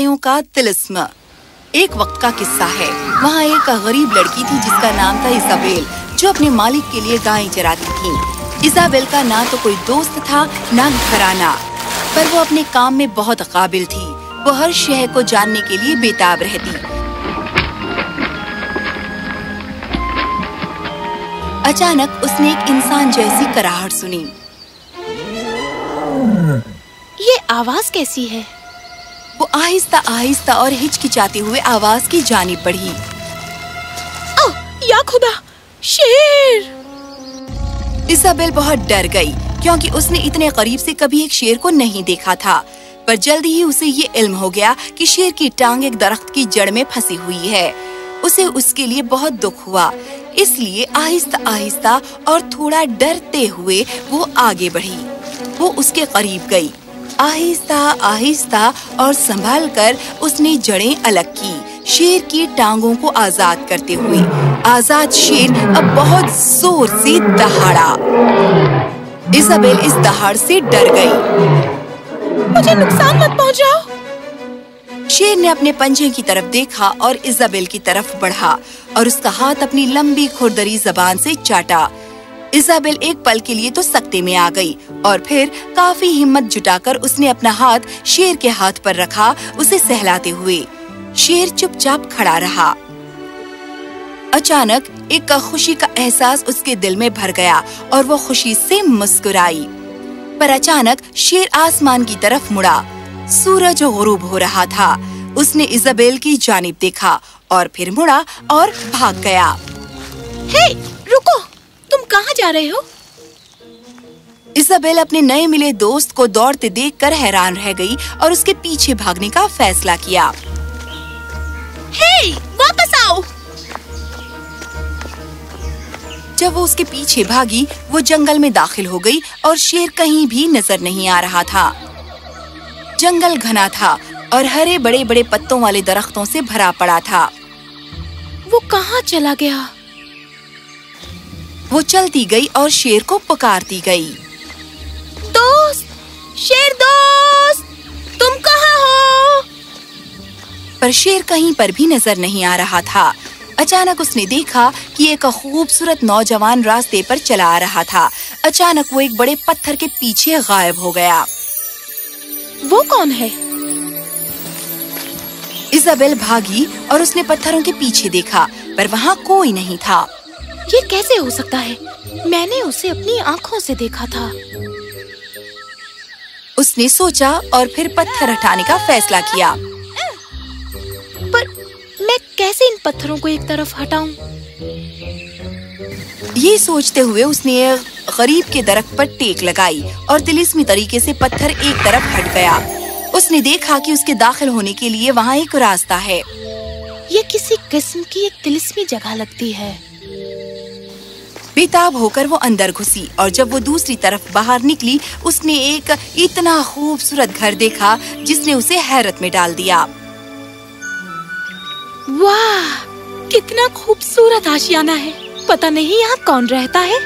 गायों का तिलस्म। एक वक्त का किस्सा है। वहाँ एक गरीब लड़की थी जिसका नाम था इसाबेल, जो अपने मालिक के लिए गायें चराती थी। इसाबेल का ना तो कोई दोस्त था, ना घराना पर वो अपने काम में बहुत काबिल थी। वो हर शहर को जानने के लिए बेताब रहती। अचानक उसने एक इंसान जैसी कराहट सुनी। ये आवाज़ कैसी है? आहिस्ता आहिस्ता और हिचकिचाते हुए आवाज़ की जानी बढ़ी ओह, या खुदा शेर। इसाबेल बहुत डर गई क्योंकि उसने इतने करीब से कभी एक शेर को नहीं देखा था। पर जल्दी ही उसे ये इल्म हो गया कि शेर की टांग एक दरख्त की जड़ में फंसी हुई है। उसे उसके लिए बहुत दुख हुआ इसलिए आहिस्ता आहिस्ता और थोड़ा डरते हुए वो आगे बढ़ी। वो उसके करीब गई। आहिस्ता आहिस्ता और संभाल कर उसने जड़ें अलग की। शेर की टांगों को आज़ाद करते हुए। आज़ाद शेर अब बहुत ज़ोर से दहाड़ा। इसाबेल इस दहाड़ से डर गई। मुझे नुकसान मत पहुंचाओ। शेर ने अपने पंजे की तरफ़ देखा और इजाबेल की तरफ़ बढ़ा और उसका हाथ अपनी लंबी खुरदरी जबान से चाटा। इजाबेल एक पल के लिए तो सकते में आ गई और फिर काफ़ी हिम्मत जुटाकर उसने अपना हाथ शेर के हाथ पर रखा उसे सहलाते हुए। शेर चुपचाप खड़ा रहा। अचानक एक खुशी का एहसास उसके दिल में भर गया और वो खुशी से मुस्कुराई। पर अचानक शेर आसमान की तरफ़ मुड़ा। सूरज गुरूब हो रहा था। उसने इजाबेल की जानिब देखा और फिर मुड़ा और भाग गया। हे, रुको! तुम कहाँ जा रहे हो? इसाबेल अपने नए मिले दोस्त को दौड़ते देखकर हैरान रह गई और उसके पीछे भागने का फैसला किया। हे, वापस आओ। जब वो उसके पीछे भागी वो जंगल में दाखिल हो गई और शेर कहीं भी नज़र नहीं आ रहा था। जंगल घना था और हरे बड़े बड़े पत्तों वाले दरख्तों से भरा पड़ा था। वो कहाँ चला गया? वो चलती गई और शेर को पुकारती गई। दोस्त शेर दोस्त तुम कहाँ हो? पर शेर कहीं पर भी नज़र नहीं आ रहा था। अचानक उसने देखा कि एक खूबसूरत नौजवान रास्ते पर चला आ रहा था। अचानक वो एक बड़े पत्थर के पीछे गायब हो गया। वो कौन है? इजाबेल भागी और उसने पत्थरों के पीछे देखा पर वहाँ कोई नहीं था। ये कैसे हो सकता है? मैंने उसे अपनी आँखों से देखा था। उसने सोचा और फिर पत्थर हटाने का फैसला किया। पर मैं कैसे इन पत्थरों को एक तरफ़ हटाऊं? ये सोचते हुए उसने गरीब के दरख्त पर टेक लगाई और तिलिस्मी तरीके से पत्थर एक तरफ़ हट गया। उसने देखा कि उसके दाखिल होने के लिए वहाँ एक रास्ता है। ये किसी किस्म की एक तिलिस्मी जगह लगती है। बेताब होकर वो अंदर घुसी और जब वो दूसरी तरफ़ बाहर निकली उसने एक इतना खूबसूरत घर देखा जिसने उसे हैरत में डाल दिया। वाह कितना खूबसूरत आशियाना है। पता नहीं यहाँ कौन रहता है?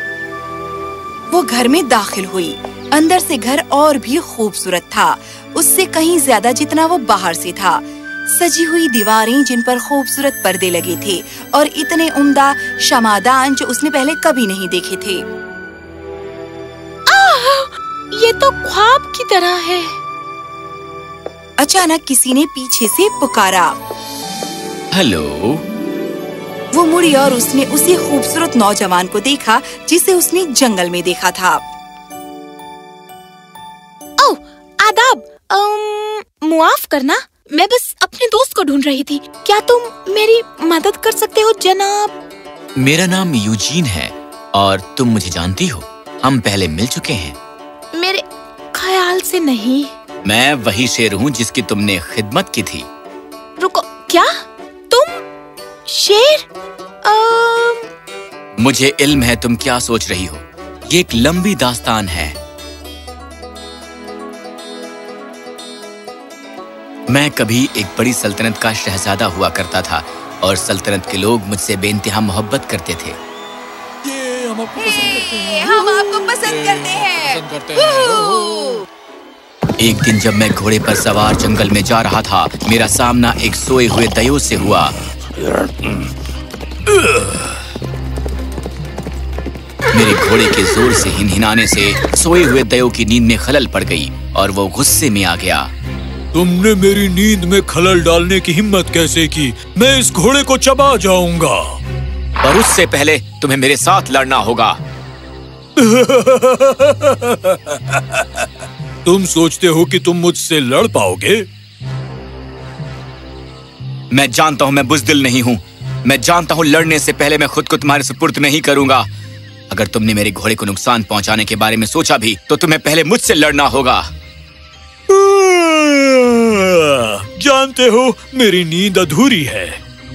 वो घर में दाखिल हुई। अंदर से घर और भी खूबसूरत था। उससे कहीं ज़्यादा जितना वो बाहर से था। सजी हुई दीवारें जिन पर खूबसूरत पर्दे लगे थे और इतने उम्दा शमादान जो उसने पहले कभी नहीं देखे थे। आह, ये तो ख्वाब की तरह है। अचानक किसी ने पीछे से पुकारा। हेलो। वो मुड़ी और उसने उसी खूबसूरत नौजवान को देखा जिसे उसने जंगल में देखा था। ओह आदाब मुआफ करना। मैं बस अपने दोस्त को ढूंढ रही थी। क्या तुम मेरी मदद कर सकते हो जनाब? मेरा नाम यूजीन है और तुम मुझे जानती हो। हम पहले मिल चुके हैं। मेरे ख्याल से नहीं। मैं वही शेर हूँ जिसकी तुमने खिदमत की थी। रुको क्या? तुम शेर? आ... मुझे इल्म है तुम क्या सोच रही हो? ये एक लंबी दास्तान है। मैं कभी एक बड़ी सल्तनत का शहजादा हुआ करता था और सल्तनत के लोग मुझसे बेइंतहा मोहब्बत करते थे। ये हम आपको पसंद करते हैं। हम आपको पसंद करते हैं। पसंद करते हैं। एक दिन जब मैं घोड़े पर सवार जंगल में जा रहा था मेरा सामना एक सोए हुए दयो से हुआ। मेरे घोड़े के ज़ोर से हिनहिनाने से सोए हुए दयो की नींद में खलल पड़ गई और वो गुस्से में आ गया। तुमने मेरी नींद में खलल डालने की हिम्मत कैसे की? मैं इस घोड़े को चबा जाऊँगा। और उससे पहले तुम्हें मेरे साथ लड़ना होगा। तुम सोचते हो कि तुम मुझसे लड़ पाओगे? मैं जानता हूँ मैं बुजदिल नहीं हूँ। मैं जानता हूँ लड़ने से पहले मैं खुद को तुम्हारे सुपुर्द नहीं करूँगा। अगर तुमने मेरे घोड़े को नुकसान पहुँचाने के बारे में सोचा भी तो तुम्हें पहले मुझसे लड़ना होगा। जानते हो मेरी नींद अधूरी है।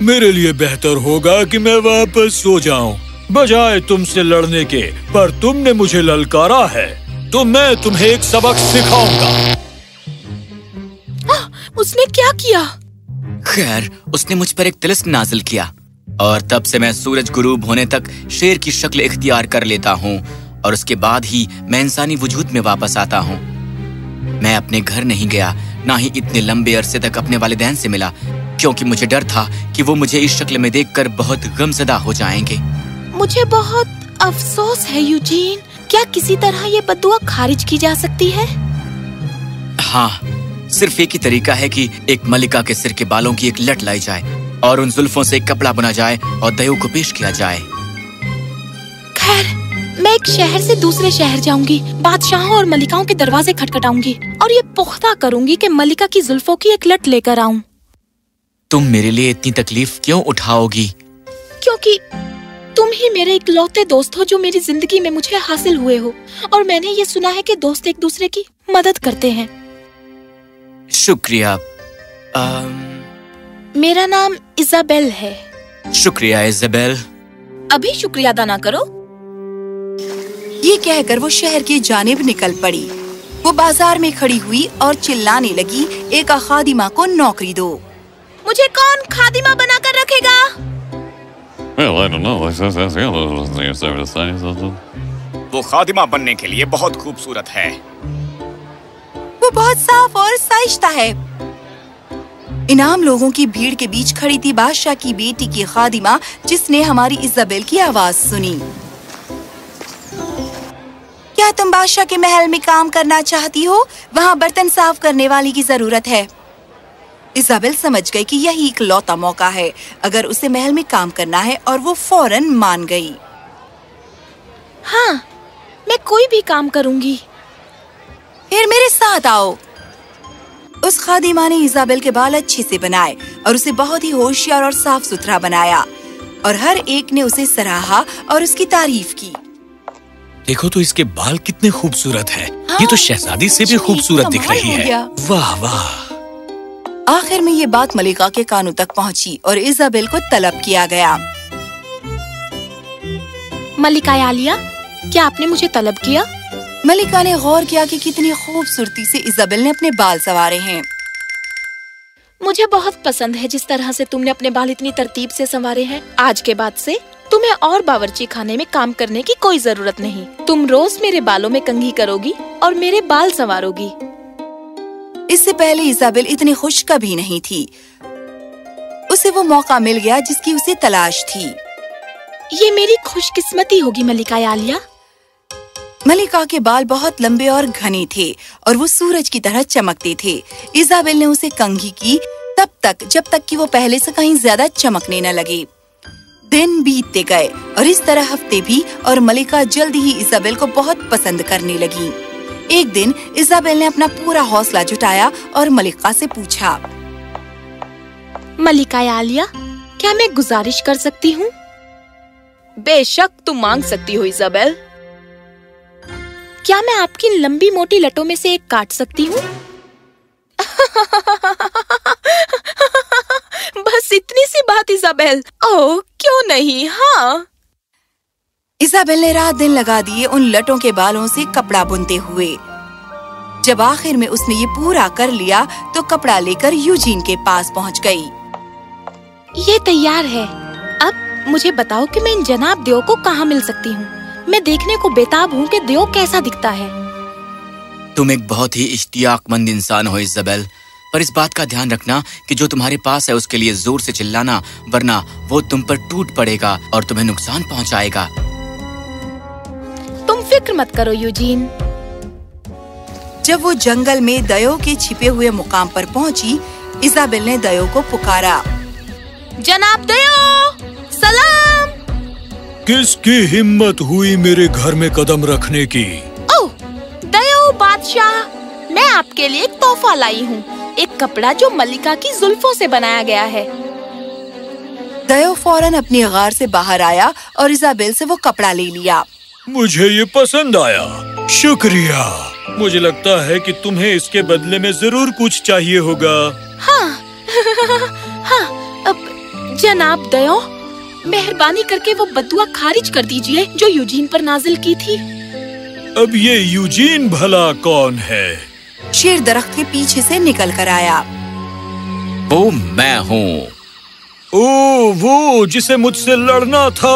मेरे लिए बेहतर होगा कि मैं वापस सो जाऊँ। बजाय तुमसे लड़ने के पर तुमने मुझे ललकारा है। तो मैं तुम्हें एक सबक सिखाऊँगा। उसने क्या किया? खैर उसने मुझ पर एक तिलिस्म नाजिल किया। और तब से मैं सूरज गुरूब होने तक शेर की शक्ल इख्तियार कर लेता हूँ। और उसके बाद ही मैं इंसानी वजूद में वापस आता हूँ। मैं अपने घर नहीं गया ना ही इतने लंबे अरसे तक अपने वालिदैन से मिला क्योंकि मुझे डर था कि वो मुझे इस शक्ल में देखकर बहुत गमजदा हो जाएँगे। मुझे बहुत अफसोस है यूजीन। क्या किसी तरह ये बदुआ खारिज की जा सकती है? हाँ सिर्फ़ एक ही तरीका है कि एक मलिका के सिर के बालों की एक लट लाई जाए और उन जुल्फों से एक कपड़ा बुना जाए और दयो को पेश किया जाए। खैर मैं एक शहर से दूसरे शहर जाऊँगी बादशाहों और मलिकाओं के दरवाजे खटखटाऊँगी और ये पुख्ता करूँगी कि मलिका की जुल्फों की एक लट लेकर आऊँ। तुम मेरे लिए इतनी तकलीफ़ क्यों उठाओगी? क्योंकि तुम ही मेरे इकलौते दोस्त हो जो मेरी ज़िंदगी में मुझे हासिल हुए हो और मैंने ये सुना है कि दोस्त एक दूसरे की मदद करते हैं। शुक्रिया। आम, मेरा नाम इजाबेल है। शुक्रिया इजाबेल। अभी शुक्रिया अदा ना करो। ये कहकर वो शहर की जानिब निकल पड़ी। वो बाज़ार में खड़ी हुई और चिल्लाने लगी एक खादिमा को नौकरी दो। मुझे कौन खादिमा बनाकर रखेगा? Well, I don't know. वो खादिमा बनने के लिए बहुत खूबसूरत है। वो बहुत साफ़ और साइश्ता है। इनाम लोगों की भीड़ के बीच खड़ी थी बादशाह की बेटी की खादिमा जिसने हमारी इजाबेल की आवाज़ सुनी। क्या तुम बादशाह के महल में काम करना चाहती हो वहाँ बर्तन साफ़ करने वाली की ज़रूरत है। इजाबेल समझ गई कि यही एक लौता मौका है। अगर उसे महल में काम करना है और वो फ़ौरन मान गई। हाँ मैं कोई भी काम करूँगी। फिर मेरे साथ आओ। उस खादिमा ने इजाबेल के बाल अच्छे से बनाए और उसे बहुत ही होशियार और साफ़ सुथरा बनाया। और हर एक ने उसे सराहा और उसकी तारीफ़ की। देखो तो इसके बाल कितने खूबसूरत हैं। ये तो हाँ, शहजादी से भी खूबसूरत दिख रही है वाह वाह। आखिर में ये बात मलिका के कानों तक पहुँची और इजाबेल को तलब किया गया। मलिका आलिया क्या आपने मुझे तलब किया? मलिका ने गौर किया कि कितनी खूबसूरती से इजाबेल ने अपने बाल सवारे हैं। मुझे बहुत पसंद है जिस तरह से तुमने अपने बाल इतनी तरतीब से संवारे हैं। आज के बाद से तुम्हें और बावर्ची खाने में काम करने की कोई ज़रूरत नहीं। तुम रोज मेरे बालों में कंघी करोगी और मेरे बाल संवारोगी। इससे पहले इजाबेल इतनी खुश कभी नहीं थी। उसे वो मौका मिल गया जिसकी उसे तलाश थी। ये मेरी खुशकिस्मती होगी मलिका आलिया। मलिका के बाल बहुत लंबे और घने थे और वो सूरज की तरह चमकते थे। इजाबेल ने उसे कंघी की तब तक जब तक कि वो पहले से कहीं ज़्यादा चमकने न लगे। दिन बीतते गए और इस तरह हफ़्ते भी और मलिका जल्द ही इजाबेल को बहुत पसंद करने लगी। एक दिन इजाबेल ने अपना पूरा हौसला जुटाया और मलिका से पूछा मलिका आलिया क्या मैं गुजारिश कर सकती हूँ? बेशक तुम मांग सकती हो इजाबेल। क्या मैं आपकी लंबी मोटी लटों में से एक काट सकती हूँ? बस इतनी सी बात इजाबेल ओह क्यों नहीं? हाँ। इजाबेल ने रात दिन लगा दिए उन लटों के बालों से कपड़ा बुनते हुए। जब आखिर में उसने ये पूरा कर लिया तो कपड़ा लेकर यूजीन के पास पहुँच गई। ये तैयार है। अब मुझे बताओ कि मैं इन जनाब देव को कहाँ मिल सकती हूँ? मैं देखने को बेताब हूँ कि देव कैसा दिखता है। तुम एक बहुत ही इश्तियाकमंद इंसान हो इजबेल पर इस बात का ध्यान रखना कि जो तुम्हारे पास है उसके लिए ज़ोर से चिल्लाना वरना वो तुम पर टूट पड़ेगा और तुम्हें नुकसान पहुंचाएगा। तुम फ़िक्र मत करो यूजीन। जब वो जंगल में दयो के छिपे हुए मुकाम पर पहुँची इजाबेल ने दयो को पुकारा। जनाब दयो! सलाम! किसकी हिम्मत हुई मेरे घर में कदम रखने की? ओह दयो बादशाह मैं आपके लिए एक तोहफा लाई हूँ। एक कपड़ा जो मल्लिका की जुल्फों से बनाया गया है। दयो फ़ौरन अपनी गार से बाहर आया और इजाबेल से वो कपड़ा ले लिया। मुझे ये पसंद आया। शुक्रिया। मुझे लगता है कि तुम्हें इसके बदले में ज़रूर कुछ चाहिए होगा। हाँ। हाँ। अब जनाब दयो मेहरबानी करके वो बदुआ खारिज कर दीजिए जो यूजीन पर नाजिल की थी। अब ये यूजीन भला कौन है? शेर दरख्त के पीछे से निकल कर आया। वो मैं हूँ। ओ वो जिसे मुझसे लड़ना था।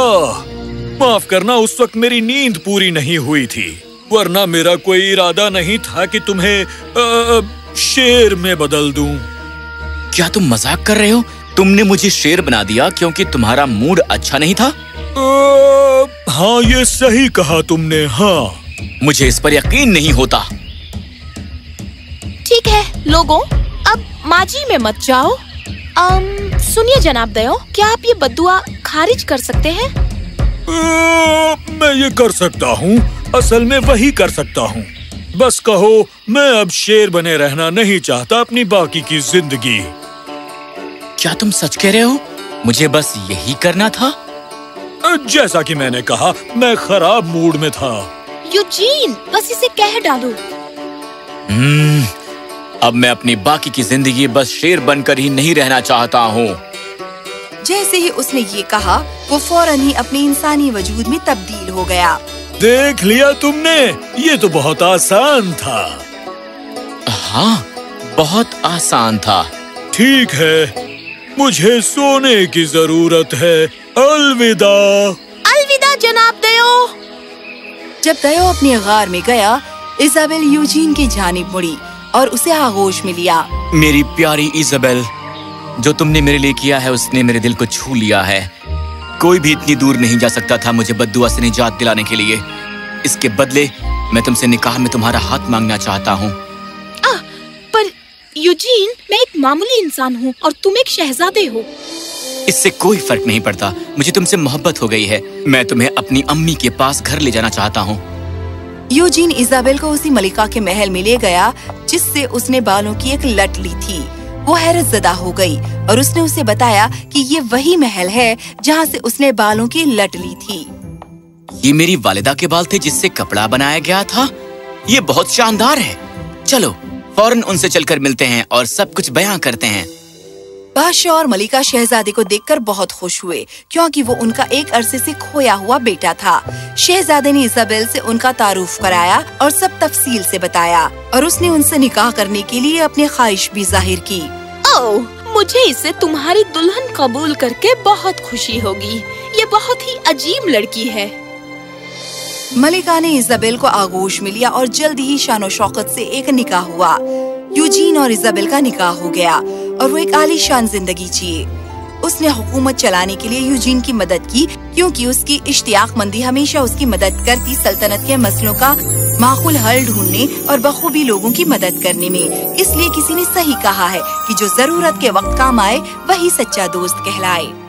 माफ़ करना उस वक्त मेरी नींद पूरी नहीं हुई थी। वरना मेरा कोई इरादा नहीं था कि तुम्हें आ, शेर में बदल दूँ। क्या तुम मज़ाक कर रहे हो? तुमने मुझे शेर बना दिया क्योंकि तुम्हारा मूड अच्छा नहीं था? आ, हाँ ये सही कहा तुमने हाँ। मुझे इस पर यकीन नहीं होता। लोगों अब माजी में मत जाओ। अम, सुनिए जनाब दयो क्या आप ये बदुआ खारिज कर सकते हैं? आ, मैं ये कर सकता हूँ असल में वही कर सकता हूँ। बस कहो मैं अब शेर बने रहना नहीं चाहता अपनी बाकी की ज़िंदगी। क्या तुम सच कह रहे हो? मुझे बस यही करना था। जैसा कि मैंने कहा मैं खराब मूड में था। यूजीन बस इसे कह डालो। हम्म, अब मैं अपनी बाकी की ज़िंदगी बस शेर बनकर ही नहीं रहना चाहता हूँ। जैसे ही उसने ये कहा वो फ़ौरन ही अपने इंसानी वजूद में तब्दील हो गया। देख लिया तुमने ये तो बहुत आसान था। हाँ बहुत आसान था। ठीक है मुझे सोने की ज़रूरत है। अलविदा। अलविदा जनाब दयो। जब दयो अपने गार में गया इजाबेल यूजीन की जानिब मुड़ी। और उसे आगोश में लिया। मेरी प्यारी इजबेल जो तुमने मेरे लिए किया है उसने मेरे दिल को छू लिया है। कोई भी इतनी दूर नहीं जा सकता था मुझे बदुआ से निजात दिलाने के लिए। इसके बदले मैं तुमसे निकाह में तुम्हारा हाथ मांगना चाहता हूँ। पर यूजीन मैं एक मामूली इंसान हूँ और तुम एक शहजादे हो। इससे कोई फ़र्क नहीं पड़ता। मुझे तुमसे मोहब्बत हो गई है। मैं तुम्हें अपनी अम्मी के पास घर ले जाना चाहता हूँ। यूजीन इजाबेल को उसी मलिका के महल में ले गया, जिससे उसने बालों की एक लट ली थी। वो हैरत जदा हो गई और उसने उसे बताया कि ये वही महल है जहाँ से उसने बालों की लट ली थी। ये मेरी वालिदा के बाल थे जिससे कपड़ा बनाया गया था। ये बहुत शानदार है। चलो, फ़ौरन उनसे चलकर मिलते हैं और सब कुछ बयां करते हैं। बादशाह और मलिका शहजादे को देखकर बहुत खुश हुए क्योंकि वो उनका एक अरसे से खोया हुआ बेटा था। शहजादे ने इजाबेल से उनका तारुफ कराया और सब तफसील से बताया और उसने उनसे निकाह करने के लिए अपनी ख्वाहिश भी ज़ाहिर की। ओह मुझे इसे तुम्हारी दुल्हन कबूल करके बहुत खुशी होगी। ये बहुत ही अजीब लड़की है। मलिका ने इजाबेल को आगोश में लिया और जल्द ही शानो शौकत से एक निकाह हुआ। यूजीन और इजाबेल का निकाह हो गया। और वो एक आलीशान ज़िंदगी जिए। उसने हुकूमत चलाने के लिए यूजीन की मदद की, क्योंकि उसकी इश्तियाक मंदी हमेशा उसकी मदद करती सल्तनत के मसलों का माकूल हल ढूँढने और बखूबी लोगों की मदद करने में। इसलिए किसी ने सही कहा है कि जो ज़रूरत के वक्त काम आए, वही सच्चा दोस्त कहलाए।